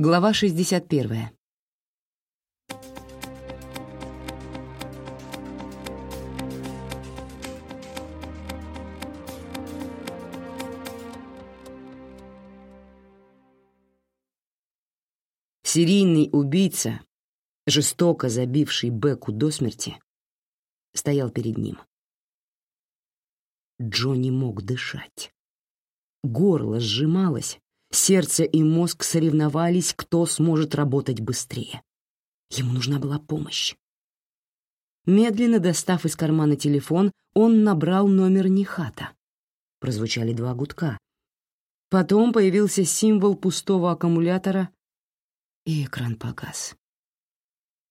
Глава 61. Серийный убийца, жестоко забивший Беку до смерти, стоял перед ним. Джо не мог дышать. Горло сжималось, сердце и мозг соревновались, кто сможет работать быстрее. Ему нужна была помощь. Медленно достав из кармана телефон, он набрал номер Нихата. Прозвучали два гудка. Потом появился символ пустого аккумулятора, и экран погас.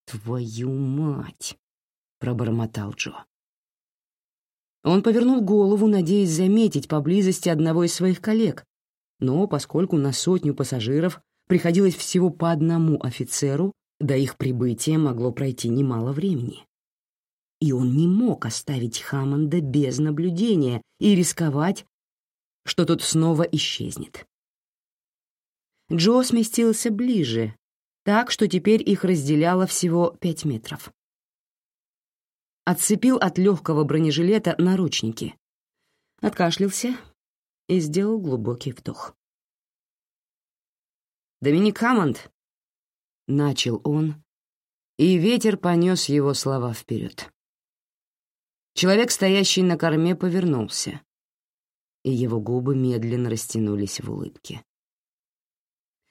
«Твою мать!» — пробормотал Джо. Он повернул голову, надеясь заметить поблизости одного из своих коллег, но поскольку на сотню пассажиров приходилось всего по одному офицеру, до их прибытия могло пройти немало времени. И он не мог оставить Хаммонда без наблюдения и рисковать, что тот снова исчезнет. Джо сместился ближе, так что теперь их разделяло всего пять метров отцепил от легкого бронежилета наручники, откашлялся и сделал глубокий вдох. «Доминик Хаммонд!» — начал он, и ветер понес его слова вперед. Человек, стоящий на корме, повернулся, и его губы медленно растянулись в улыбке.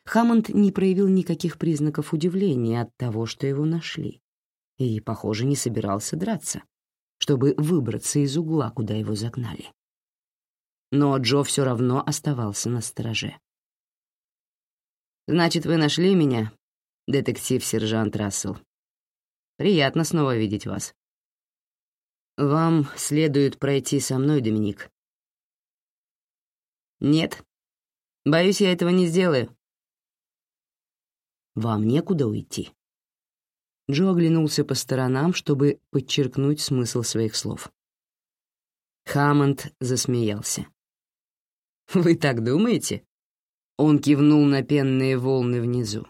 Хаммонд не проявил никаких признаков удивления от того, что его нашли и, похоже, не собирался драться, чтобы выбраться из угла, куда его загнали. Но Джо все равно оставался на стороже. «Значит, вы нашли меня, детектив-сержант Рассел. Приятно снова видеть вас. Вам следует пройти со мной, Доминик». «Нет. Боюсь, я этого не сделаю». «Вам некуда уйти?» Джо оглянулся по сторонам, чтобы подчеркнуть смысл своих слов. Хаммонд засмеялся. «Вы так думаете?» Он кивнул на пенные волны внизу.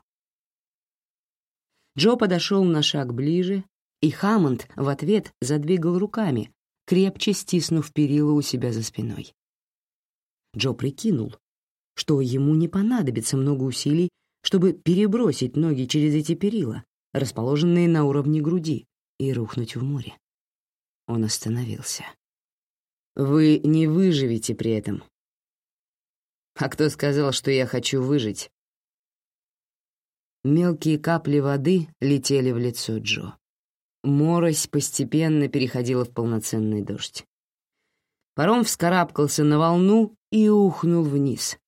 Джо подошел на шаг ближе, и Хаммонд в ответ задвигал руками, крепче стиснув перила у себя за спиной. Джо прикинул, что ему не понадобится много усилий, чтобы перебросить ноги через эти перила, расположенные на уровне груди, и рухнуть в море. Он остановился. «Вы не выживете при этом». «А кто сказал, что я хочу выжить?» Мелкие капли воды летели в лицо Джо. Морось постепенно переходила в полноценный дождь. Паром вскарабкался на волну и ухнул вниз,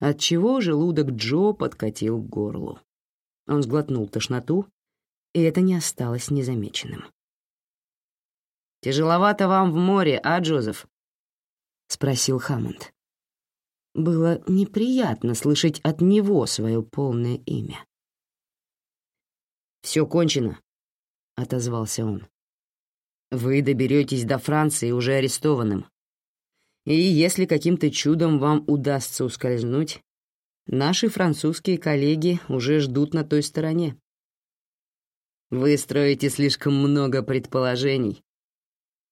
отчего желудок Джо подкатил к горлу. Он сглотнул тошноту и это не осталось незамеченным. «Тяжеловато вам в море, а, Джозеф?» — спросил Хаммонд. Было неприятно слышать от него свое полное имя. «Все кончено», — отозвался он. «Вы доберетесь до Франции уже арестованным. И если каким-то чудом вам удастся ускользнуть, наши французские коллеги уже ждут на той стороне. Вы строите слишком много предположений.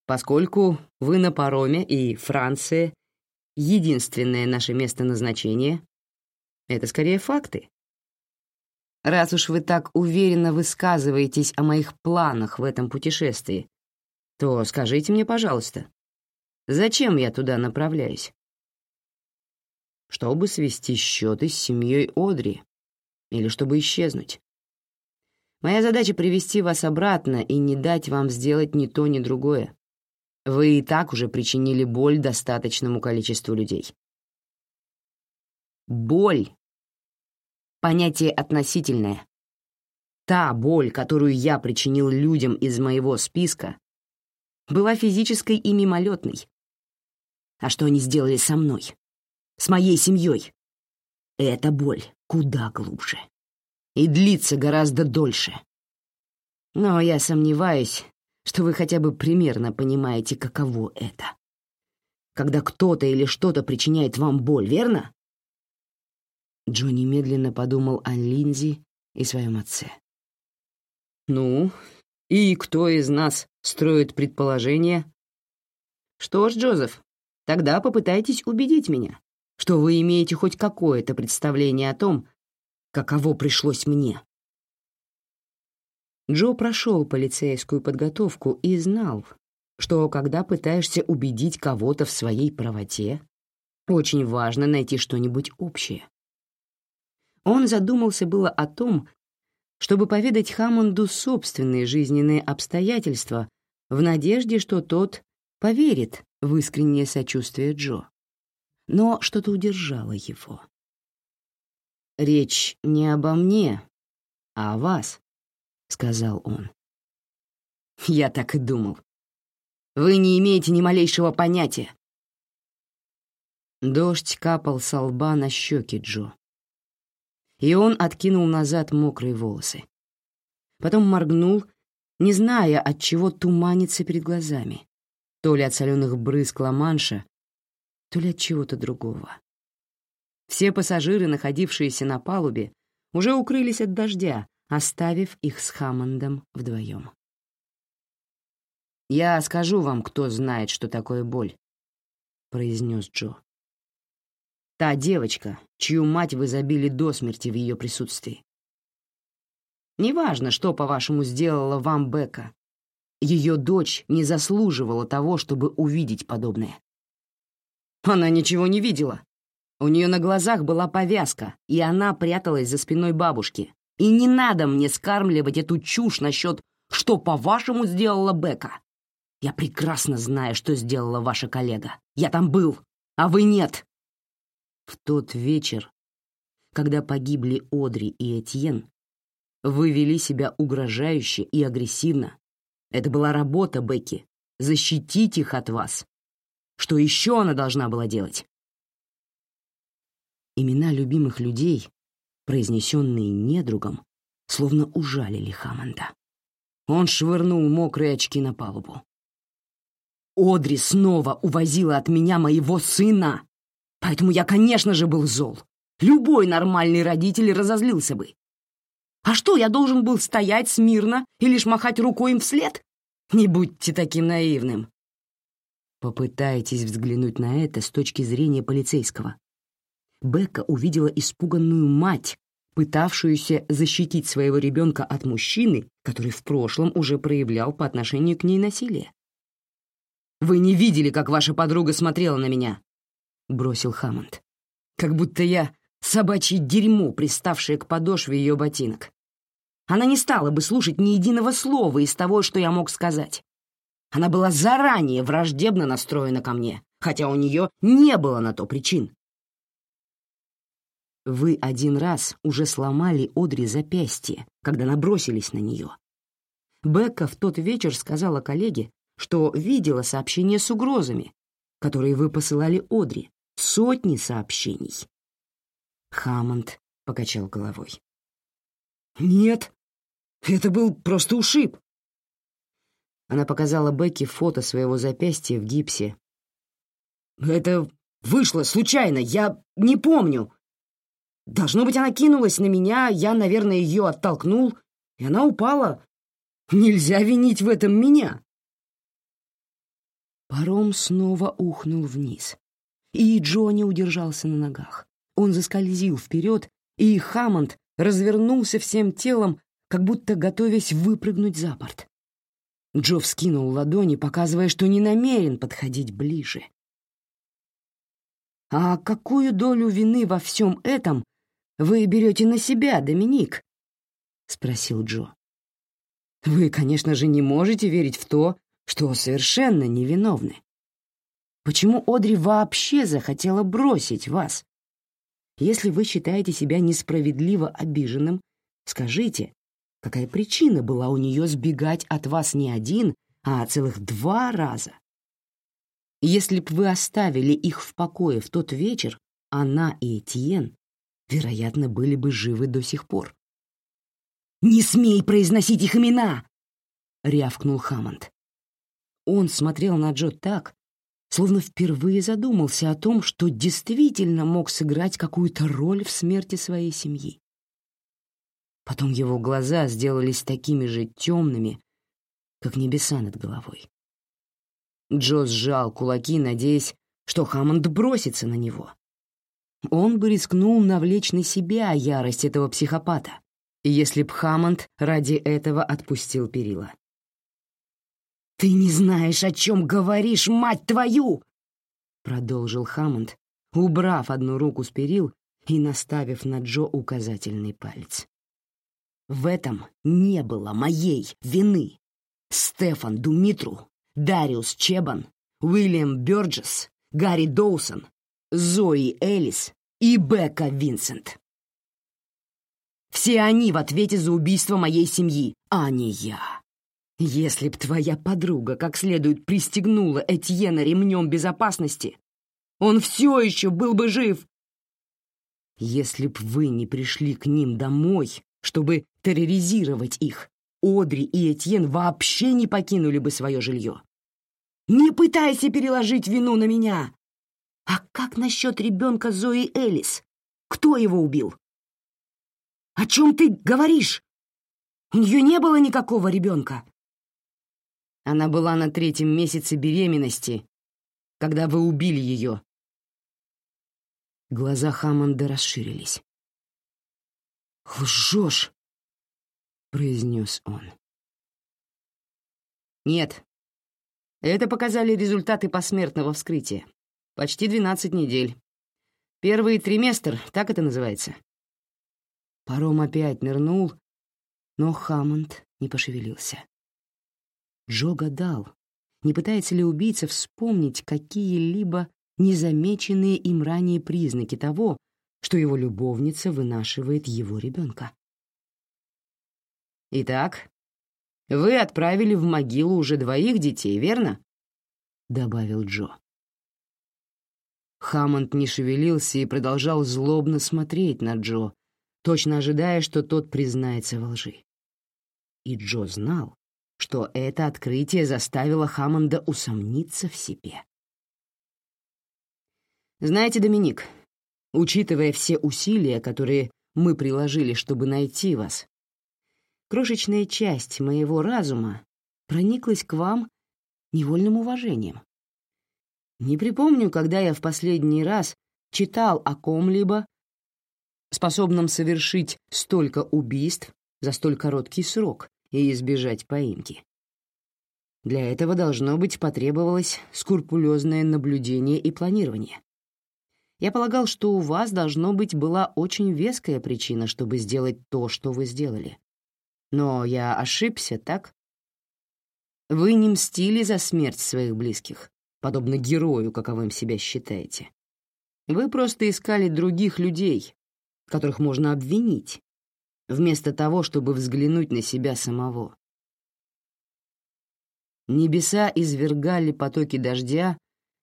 Поскольку вы на пароме и Франция — единственное наше место назначения, это скорее факты. Раз уж вы так уверенно высказываетесь о моих планах в этом путешествии, то скажите мне, пожалуйста, зачем я туда направляюсь? Чтобы свести счеты с семьей Одри или чтобы исчезнуть. Моя задача — привести вас обратно и не дать вам сделать ни то, ни другое. Вы и так уже причинили боль достаточному количеству людей. Боль — понятие относительное. Та боль, которую я причинил людям из моего списка, была физической и мимолетной. А что они сделали со мной? С моей семьей? Эта боль куда глубже и длится гораздо дольше. Но я сомневаюсь, что вы хотя бы примерно понимаете, каково это. Когда кто-то или что-то причиняет вам боль, верно? Джо немедленно подумал о Линзи и своем отце. «Ну, и кто из нас строит предположение?» «Что ж, Джозеф, тогда попытайтесь убедить меня, что вы имеете хоть какое-то представление о том, каково пришлось мне». Джо прошел полицейскую подготовку и знал, что когда пытаешься убедить кого-то в своей правоте, очень важно найти что-нибудь общее. Он задумался было о том, чтобы поведать Хаммонду собственные жизненные обстоятельства в надежде, что тот поверит в искреннее сочувствие Джо. Но что-то удержало его. «Речь не обо мне, а о вас», — сказал он. «Я так и думал. Вы не имеете ни малейшего понятия». Дождь капал со лба на щеки Джо и он откинул назад мокрые волосы. Потом моргнул, не зная, от чего туманится перед глазами. То ли от соленых брызг Ла-Манша, то ли от чего-то другого. Все пассажиры, находившиеся на палубе, уже укрылись от дождя, оставив их с Хаммондом вдвоем. «Я скажу вам, кто знает, что такое боль», — произнес Джо. Та девочка, чью мать вы забили до смерти в ее присутствии. Неважно, что, по-вашему, сделала вам Бека. Ее дочь не заслуживала того, чтобы увидеть подобное. Она ничего не видела. У нее на глазах была повязка, и она пряталась за спиной бабушки. И не надо мне скармливать эту чушь насчет «что, по-вашему, сделала Бека». Я прекрасно знаю, что сделала ваша коллега. Я там был, а вы нет. В тот вечер, когда погибли Одри и Этьен, вы вели себя угрожающе и агрессивно. Это была работа Бекки — защитить их от вас. Что еще она должна была делать? Имена любимых людей, произнесенные недругом, словно ужалили Хаммонда. Он швырнул мокрые очки на палубу. «Одри снова увозила от меня моего сына!» Поэтому я, конечно же, был зол. Любой нормальный родитель разозлился бы. А что, я должен был стоять смирно и лишь махать рукой им вслед? Не будьте таким наивным. Попытайтесь взглянуть на это с точки зрения полицейского. Бекка увидела испуганную мать, пытавшуюся защитить своего ребенка от мужчины, который в прошлом уже проявлял по отношению к ней насилие. «Вы не видели, как ваша подруга смотрела на меня. — бросил Хаммонд. «Как будто я собачье дерьмо, приставшее к подошве ее ботинок. Она не стала бы слушать ни единого слова из того, что я мог сказать. Она была заранее враждебно настроена ко мне, хотя у нее не было на то причин. Вы один раз уже сломали Одри запястье, когда набросились на нее. Бекка в тот вечер сказала коллеге, что видела сообщение с угрозами, которые вы посылали Одри, сотни сообщений. Хаммонд покачал головой. «Нет, это был просто ушиб». Она показала Бекке фото своего запястья в гипсе. «Это вышло случайно, я не помню. Должно быть, она кинулась на меня, я, наверное, ее оттолкнул, и она упала. Нельзя винить в этом меня». Паром снова ухнул вниз. И Джонни удержался на ногах. Он заскользил вперед, и Хаммонд развернулся всем телом, как будто готовясь выпрыгнуть за борт. Джо вскинул ладони, показывая, что не намерен подходить ближе. «А какую долю вины во всем этом вы берете на себя, Доминик?» — спросил Джо. «Вы, конечно же, не можете верить в то, что совершенно невиновны. Почему Одри вообще захотела бросить вас? Если вы считаете себя несправедливо обиженным, скажите, какая причина была у нее сбегать от вас не один, а целых два раза? Если б вы оставили их в покое в тот вечер, она и Этьен, вероятно, были бы живы до сих пор. «Не смей произносить их имена!» — рявкнул Хаммонд. Он смотрел на Джо так, словно впервые задумался о том, что действительно мог сыграть какую-то роль в смерти своей семьи. Потом его глаза сделались такими же темными, как небеса над головой. Джо сжал кулаки, надеясь, что Хаммонд бросится на него. Он бы рискнул навлечь на себя ярость этого психопата, если б Хаммонд ради этого отпустил перила. «Ты не знаешь, о чем говоришь, мать твою!» Продолжил Хаммонд, убрав одну руку с перил и наставив на Джо указательный палец. В этом не было моей вины. Стефан Думитру, Дариус Чебан, Уильям Бёрджес, Гарри Доусон, Зои Элис и Бека Винсент. Все они в ответе за убийство моей семьи, а не я. Если б твоя подруга как следует пристегнула Этьена ремнем безопасности, он все еще был бы жив. Если б вы не пришли к ним домой, чтобы терроризировать их, Одри и Этьен вообще не покинули бы свое жилье. Не пытайся переложить вину на меня. А как насчет ребенка Зои Элис? Кто его убил? О чем ты говоришь? У нее не было никакого ребенка. Она была на третьем месяце беременности, когда вы убили ее. Глаза Хаммонда расширились. «Лжешь!» произнес он. Нет. Это показали результаты посмертного вскрытия. Почти 12 недель. Первый триместр, так это называется. Паром опять нырнул, но Хаммонд не пошевелился. Джо гадал, не пытается ли убийца вспомнить какие-либо незамеченные им ранее признаки того, что его любовница вынашивает его ребенка. «Итак, вы отправили в могилу уже двоих детей, верно?» — добавил Джо. Хаммонд не шевелился и продолжал злобно смотреть на Джо, точно ожидая, что тот признается во лжи. И Джо знал, что это открытие заставило Хаммонда усомниться в себе. «Знаете, Доминик, учитывая все усилия, которые мы приложили, чтобы найти вас, крошечная часть моего разума прониклась к вам невольным уважением. Не припомню, когда я в последний раз читал о ком-либо, способном совершить столько убийств за столь короткий срок и избежать поимки. Для этого, должно быть, потребовалось скрупулезное наблюдение и планирование. Я полагал, что у вас, должно быть, была очень веская причина, чтобы сделать то, что вы сделали. Но я ошибся, так? Вы не мстили за смерть своих близких, подобно герою, каковым себя считаете. Вы просто искали других людей, которых можно обвинить, вместо того, чтобы взглянуть на себя самого. Небеса извергали потоки дождя,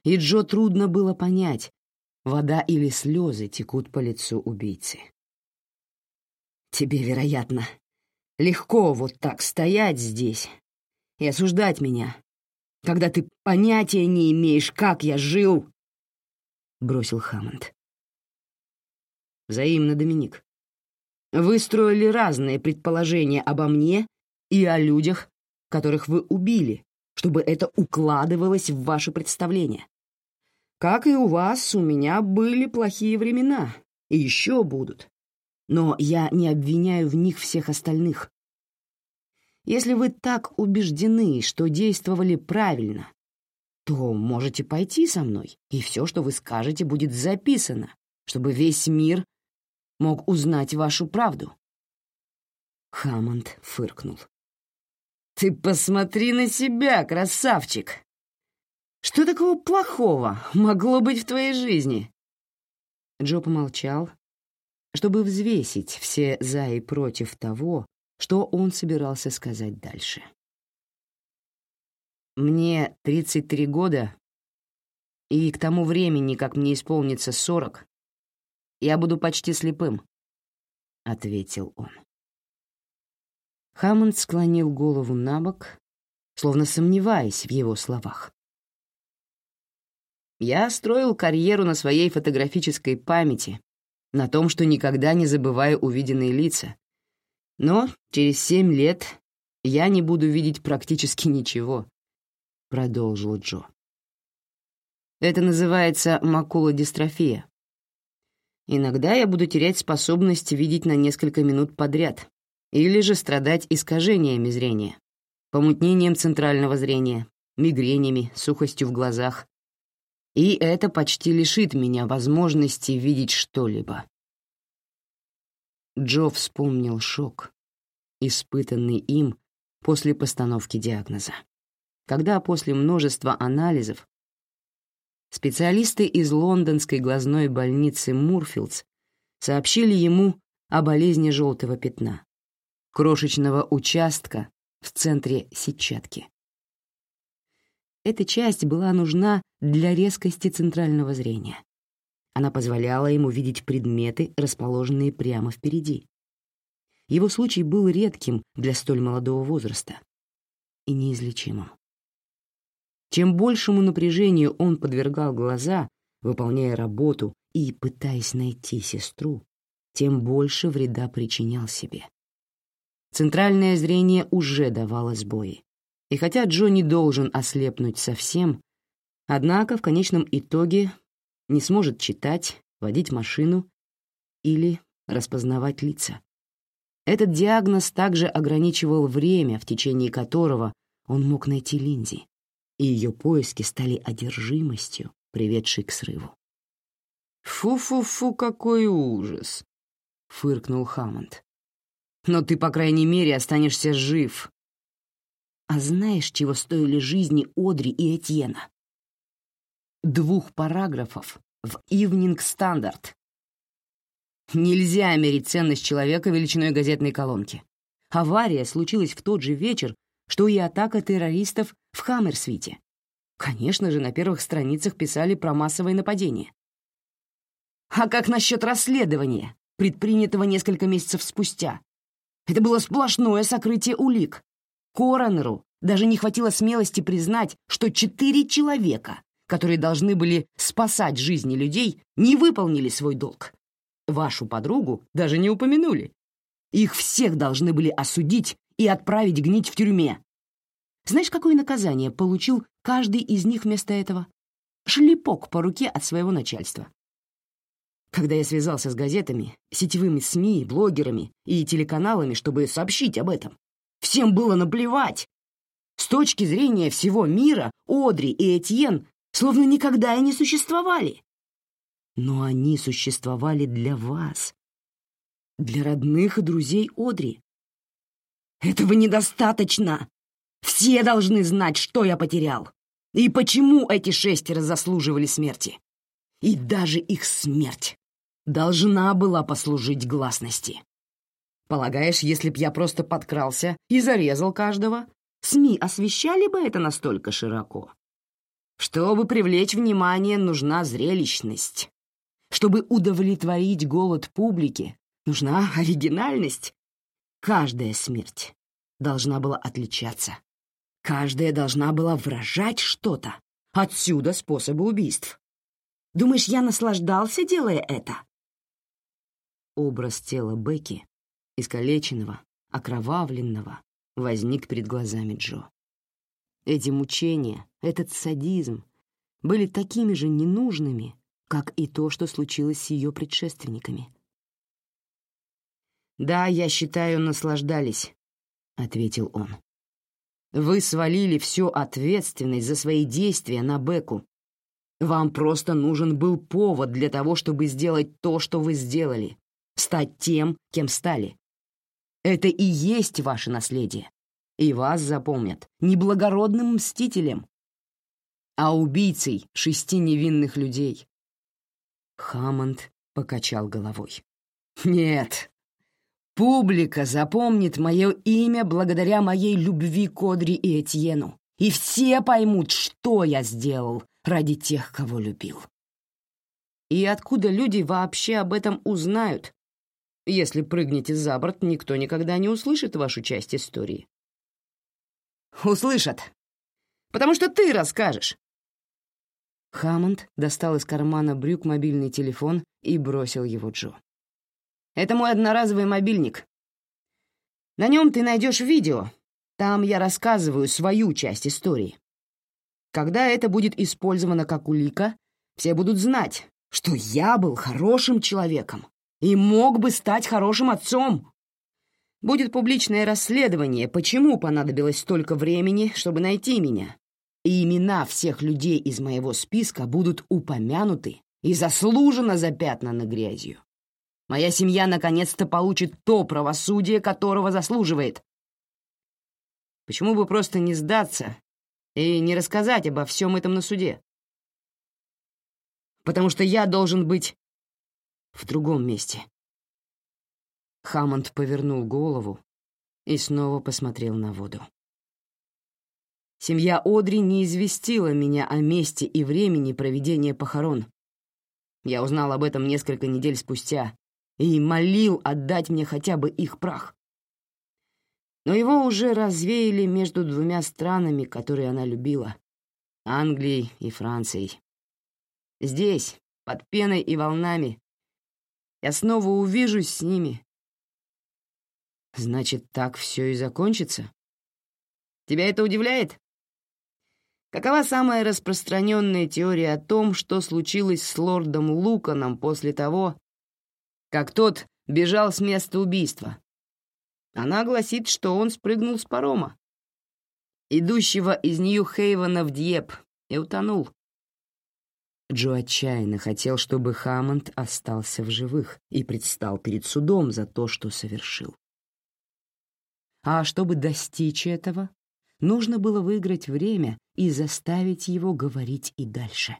и Джо трудно было понять, вода или слезы текут по лицу убийцы. «Тебе, вероятно, Легко вот так стоять здесь и осуждать меня, когда ты понятия не имеешь, как я жил, — бросил Хаммонд. Взаимно, Доминик. Вы строили разные предположения обо мне и о людях, которых вы убили, чтобы это укладывалось в ваше представление. Как и у вас, у меня были плохие времена, и еще будут но я не обвиняю в них всех остальных. Если вы так убеждены, что действовали правильно, то можете пойти со мной, и все, что вы скажете, будет записано, чтобы весь мир мог узнать вашу правду. Хаммонд фыркнул. «Ты посмотри на себя, красавчик! Что такого плохого могло быть в твоей жизни?» Джо помолчал, чтобы взвесить все «за» и «против» того, что он собирался сказать дальше. «Мне 33 года, и к тому времени, как мне исполнится 40, я буду почти слепым», — ответил он. Хаммонд склонил голову на бок, словно сомневаясь в его словах. Я строил карьеру на своей фотографической памяти, на том, что никогда не забываю увиденные лица. Но через семь лет я не буду видеть практически ничего», — продолжил Джо. «Это называется макулодистрофия. Иногда я буду терять способность видеть на несколько минут подряд или же страдать искажениями зрения, помутнением центрального зрения, мигренями, сухостью в глазах. И это почти лишит меня возможности видеть что-либо. Джо вспомнил шок, испытанный им после постановки диагноза. Когда после множества анализов специалисты из лондонской глазной больницы Мурфилдс сообщили ему о болезни желтого пятна, крошечного участка в центре сетчатки. Эта часть была нужна для резкости центрального зрения. Она позволяла ему видеть предметы, расположенные прямо впереди. Его случай был редким для столь молодого возраста и неизлечимым. Чем большему напряжению он подвергал глаза, выполняя работу и пытаясь найти сестру, тем больше вреда причинял себе. Центральное зрение уже давало сбои. И хотя Джо не должен ослепнуть совсем, однако в конечном итоге не сможет читать, водить машину или распознавать лица. Этот диагноз также ограничивал время, в течение которого он мог найти Линзи, и ее поиски стали одержимостью, приведшей к срыву. «Фу-фу-фу, какой ужас!» — фыркнул Хаммонд. «Но ты, по крайней мере, останешься жив». «А знаешь, чего стоили жизни Одри и Этьена?» «Двух параграфов в Evening Standard», Нельзя мерить ценность человека величиной газетной колонки. Авария случилась в тот же вечер, что и атака террористов в Хаммерсвите. Конечно же, на первых страницах писали про массовое нападение. А как насчет расследования, предпринятого несколько месяцев спустя? Это было сплошное сокрытие улик. Коронеру даже не хватило смелости признать, что четыре человека, которые должны были спасать жизни людей, не выполнили свой долг. Вашу подругу даже не упомянули. Их всех должны были осудить и отправить гнить в тюрьме. Знаешь, какое наказание получил каждый из них вместо этого? Шлепок по руке от своего начальства. Когда я связался с газетами, сетевыми СМИ, блогерами и телеканалами, чтобы сообщить об этом, всем было наплевать. С точки зрения всего мира, Одри и Этьен словно никогда и не существовали но они существовали для вас, для родных и друзей Одри. Этого недостаточно. Все должны знать, что я потерял, и почему эти шестеро заслуживали смерти. И даже их смерть должна была послужить гласности. Полагаешь, если б я просто подкрался и зарезал каждого, СМИ освещали бы это настолько широко? Чтобы привлечь внимание, нужна зрелищность. Чтобы удовлетворить голод публики, нужна оригинальность. Каждая смерть должна была отличаться. Каждая должна была выражать что-то. Отсюда способы убийств. Думаешь, я наслаждался, делая это? Образ тела Бекки, искалеченного, окровавленного, возник перед глазами Джо. Эти мучения, этот садизм были такими же ненужными, как и то, что случилось с ее предшественниками. «Да, я считаю, наслаждались», — ответил он. «Вы свалили всю ответственность за свои действия на Беку. Вам просто нужен был повод для того, чтобы сделать то, что вы сделали, стать тем, кем стали. Это и есть ваше наследие, и вас запомнят неблагородным мстителем, а убийцей шести невинных людей. Хаммонд покачал головой. «Нет, публика запомнит мое имя благодаря моей любви к Одри и Этьену, и все поймут, что я сделал ради тех, кого любил. И откуда люди вообще об этом узнают? Если прыгнете за борт, никто никогда не услышит вашу часть истории. Услышат, потому что ты расскажешь. Хаммонд достал из кармана брюк мобильный телефон и бросил его Джо. «Это мой одноразовый мобильник. На нем ты найдешь видео. Там я рассказываю свою часть истории. Когда это будет использовано как улика, все будут знать, что я был хорошим человеком и мог бы стать хорошим отцом. Будет публичное расследование, почему понадобилось столько времени, чтобы найти меня. И имена всех людей из моего списка будут упомянуты и заслуженно запятнаны грязью. Моя семья наконец-то получит то правосудие, которого заслуживает. Почему бы просто не сдаться и не рассказать обо всем этом на суде? Потому что я должен быть в другом месте. Хаммонд повернул голову и снова посмотрел на воду. Семья Одри не известила меня о месте и времени проведения похорон. Я узнал об этом несколько недель спустя и молил отдать мне хотя бы их прах. Но его уже развеяли между двумя странами, которые она любила — Англией и Францией. Здесь, под пеной и волнами, я снова увижусь с ними. Значит, так все и закончится? Тебя это удивляет? Какова самая распространенная теория о том, что случилось с лордом Луканом после того, как тот бежал с места убийства? Она гласит, что он спрыгнул с парома, идущего из Нью-Хейвена в Дьеп, и утонул. Джо отчаянно хотел, чтобы Хаммонд остался в живых и предстал перед судом за то, что совершил. А чтобы достичь этого, нужно было выиграть время и заставить его говорить и дальше.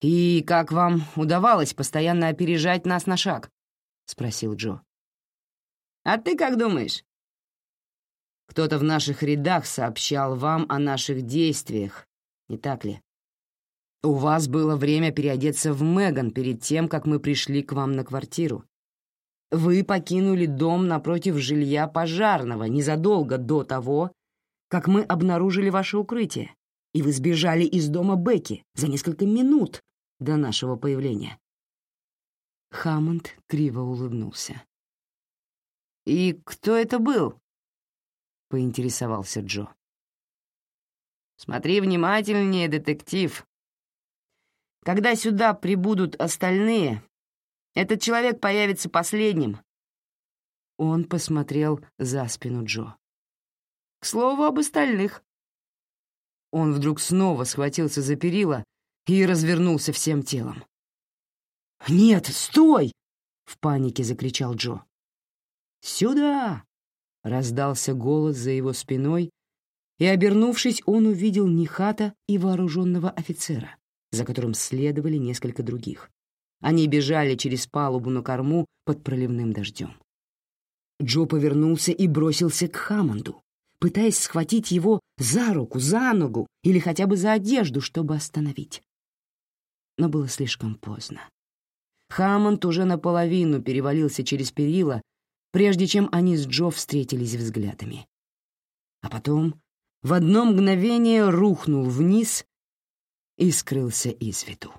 «И как вам удавалось постоянно опережать нас на шаг?» — спросил Джо. «А ты как думаешь?» «Кто-то в наших рядах сообщал вам о наших действиях, не так ли?» У вас было время переодеться в Меган перед тем, как мы пришли к вам на квартиру. Вы покинули дом напротив жилья пожарного незадолго до того, как мы обнаружили ваше укрытие, и вы сбежали из дома Бекки за несколько минут до нашего появления. Хаммонд криво улыбнулся. «И кто это был?» — поинтересовался Джо. «Смотри внимательнее, детектив», когда сюда прибудут остальные, этот человек появится последним». Он посмотрел за спину Джо. «К слову об остальных». Он вдруг снова схватился за перила и развернулся всем телом. «Нет, стой!» — в панике закричал Джо. «Сюда!» — раздался голос за его спиной, и, обернувшись, он увидел Нихата и вооруженного офицера за которым следовали несколько других. Они бежали через палубу на корму под проливным дождем. Джо повернулся и бросился к Хаммонду, пытаясь схватить его за руку, за ногу или хотя бы за одежду, чтобы остановить. Но было слишком поздно. Хаммонд уже наполовину перевалился через перила, прежде чем они с Джо встретились взглядами. А потом в одно мгновение рухнул вниз и скрылся из виду.